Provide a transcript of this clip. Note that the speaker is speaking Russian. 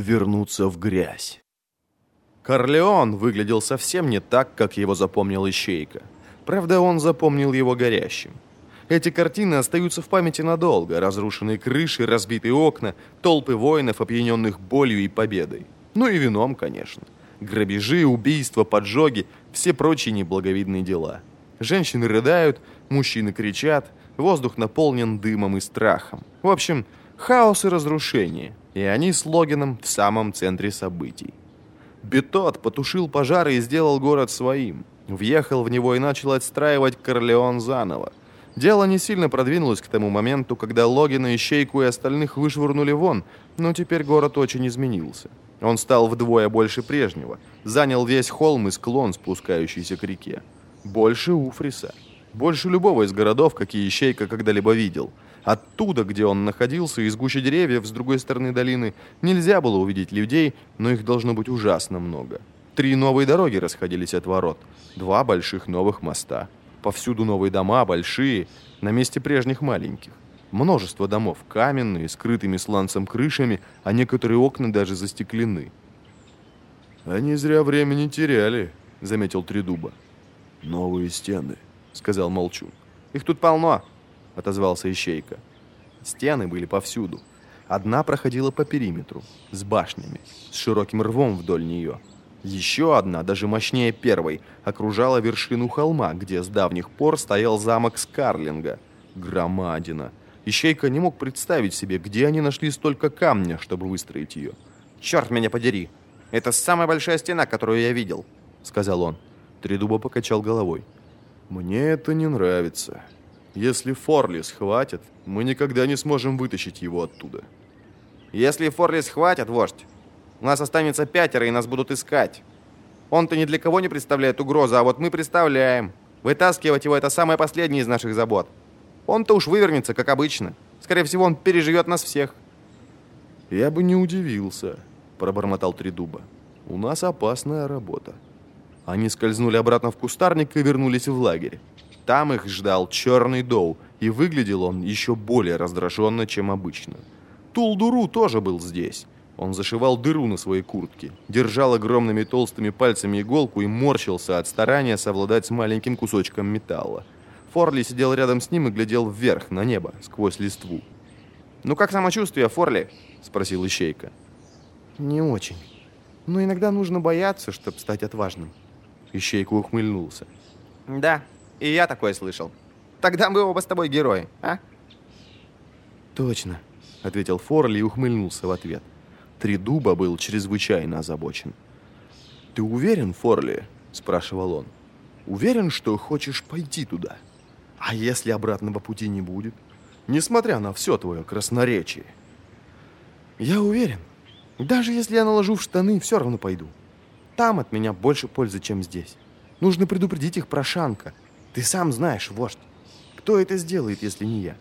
вернуться в грязь. Корлеон выглядел совсем не так, как его запомнил Ищейка. Правда, он запомнил его горящим. Эти картины остаются в памяти надолго. Разрушенные крыши, разбитые окна, толпы воинов, опьяненных болью и победой. Ну и вином, конечно. Грабежи, убийства, поджоги, все прочие неблаговидные дела. Женщины рыдают, мужчины кричат, воздух наполнен дымом и страхом. В общем, хаос и разрушение. И они с Логином в самом центре событий. Бетот потушил пожары и сделал город своим. Въехал в него и начал отстраивать Корлеон заново. Дело не сильно продвинулось к тому моменту, когда Логина, Ищейку и остальных вышвырнули вон, но теперь город очень изменился. Он стал вдвое больше прежнего, занял весь холм и склон, спускающийся к реке. Больше Уфриса. Больше любого из городов, какие Ищейка когда-либо видел. Оттуда, где он находился, из гущи деревьев с другой стороны долины, нельзя было увидеть людей, но их должно быть ужасно много. Три новые дороги расходились от ворот. Два больших новых моста. Повсюду новые дома, большие, на месте прежних маленьких. Множество домов, каменные, скрытыми сланцем крышами, а некоторые окна даже застеклены. «Они зря времени теряли», — заметил Тридуба. «Новые стены», — сказал Молчун. «Их тут полно», — отозвался Ищейка. Стены были повсюду. Одна проходила по периметру, с башнями, с широким рвом вдоль нее. Еще одна, даже мощнее первой, окружала вершину холма, где с давних пор стоял замок Скарлинга. Громадина. Ищейка не мог представить себе, где они нашли столько камня, чтобы выстроить ее. «Черт меня подери! Это самая большая стена, которую я видел», — сказал он. Тридуба покачал головой. «Мне это не нравится. Если Форлис хватит, мы никогда не сможем вытащить его оттуда». «Если Форлис хватит, вождь, у нас останется пятеро, и нас будут искать. Он-то ни для кого не представляет угрозы, а вот мы представляем. Вытаскивать его – это самое последнее из наших забот. Он-то уж вывернется, как обычно. Скорее всего, он переживет нас всех». «Я бы не удивился», – пробормотал Тридуба. «У нас опасная работа». Они скользнули обратно в кустарник и вернулись в лагерь. Там их ждал черный доу, и выглядел он еще более раздраженно, чем обычно. Тулдуру тоже был здесь. Он зашивал дыру на своей куртке, держал огромными толстыми пальцами иголку и морщился от старания совладать с маленьким кусочком металла. Форли сидел рядом с ним и глядел вверх, на небо, сквозь листву. «Ну как самочувствие, Форли?» – спросил Ищейка. «Не очень. Но иногда нужно бояться, чтобы стать отважным». Ищейка ухмыльнулся. «Да, и я такое слышал. Тогда мы оба с тобой герои, а?» «Точно», — ответил Форли и ухмыльнулся в ответ. Три дуба был чрезвычайно озабочен. «Ты уверен, Форли?» — спрашивал он. «Уверен, что хочешь пойти туда? А если обратного пути не будет? Несмотря на все твое красноречие». «Я уверен. Даже если я наложу в штаны, все равно пойду. Там от меня больше пользы, чем здесь. Нужно предупредить их про Шанка. Ты сам знаешь, вождь. Кто это сделает, если не я?»